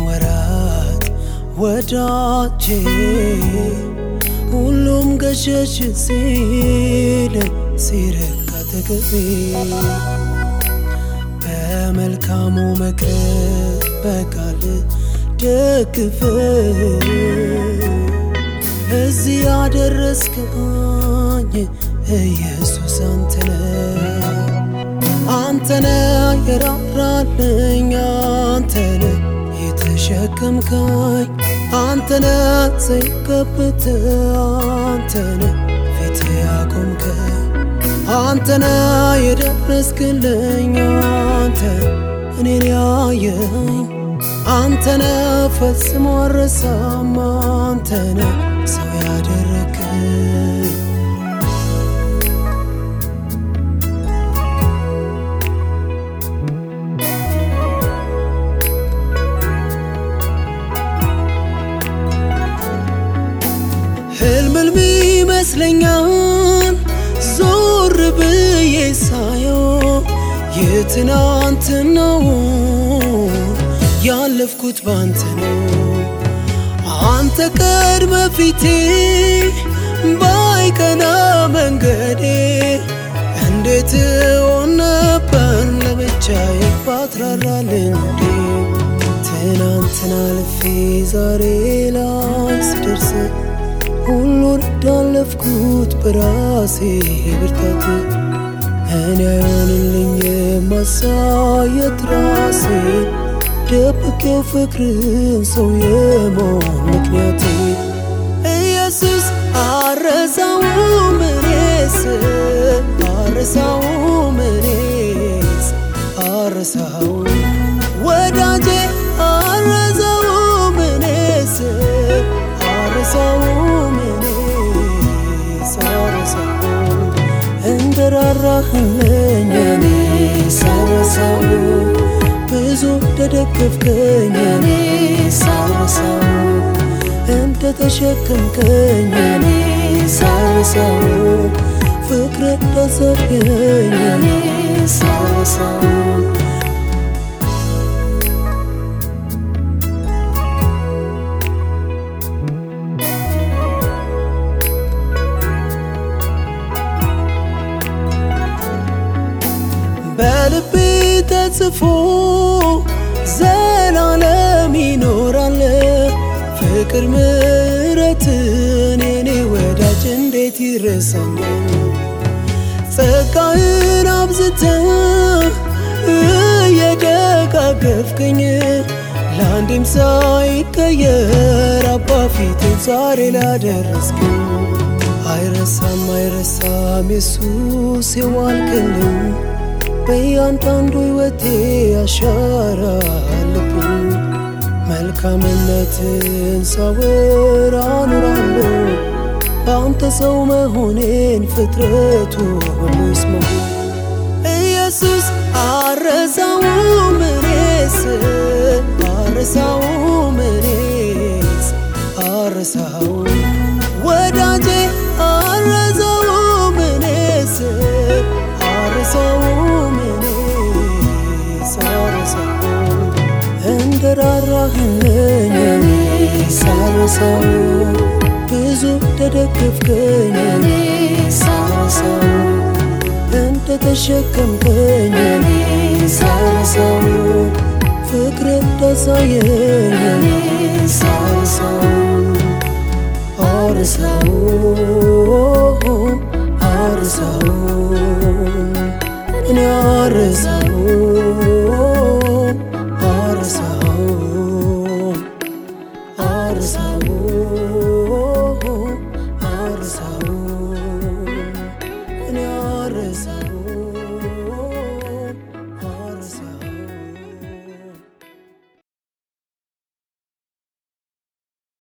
ወራት ወዳጄ ሁሉም ገሸሽ ሲል ሲርቅ አጠገቤ በመልካሙ ምክር በቃል ደግፍ። እዚህ ያደረስከኝ ኢየሱስ አንተነ አንተነ የራራልኝ አንተነ የተሸከምከኝ አንተነ ዘይገብት አንተነ ፊት ያቆምከኝ አንተነ የደረስክልኝ አንተ እኔን ያየኝ አንተነ ፈጽሞ አረሳም አንተነ ሰው ያደረግከኝ ይመስለኛል ዞር ብዬ ሳየው የትናንትናው ያለፍኩት ባንተ ነው። አንተ ቀድመ ፊቴ ባይቀና መንገዴ እንዴት ሆን ነበር ለብቻዬ ባትራራልኝ እንዴ ትናንትና አልፌ ዛሬ ላይ ሁሉን እንዳለፍኩት በራሴ ብርታት። እኔ አይሆንልኝ የማሳየት ራሴ። ደብቄው ፍቅርን ሰው የመሆን ምክንያቴ እንደራራህልኝ እኔስ አረሳው ብዙ እንደደገፍከኝ እኔ ሳረሳው እንደ ተሸከምከኝ እኔ ሳረሳው ፍቅር እንዳሳየኝ እኔ ሳረሳው ተጽፎ ዘላለም ይኖራል። ፍቅር ምሕረትን የኔ ወዳጅ እንዴት ይረሳኛል? ጸጋህን አብዝተ እየደጋገፍከኝ ለአንዴም ሳይቀየር አባ ፊትን ዛሬ ላደረስከኝ። አይረሳም አይረሳም የሱስ የዋልክልኝ በእያንዳንዱ ሕይወቴ አሻራ አለብኝ። መልካምነትን ሳወራ ኖራለሁ በአንተ ሰው መሆኔን ፍጥረቱ ሁሉ ይስማው። ኢየሱስ አረሳውም እኔስ እኔስ አረሳው ብዙ እንደደገፍከኝ እኔስ አረሳው እንደተሸከምከኝ እኔስ አረሳው ፍቅር እንዳሳየኝ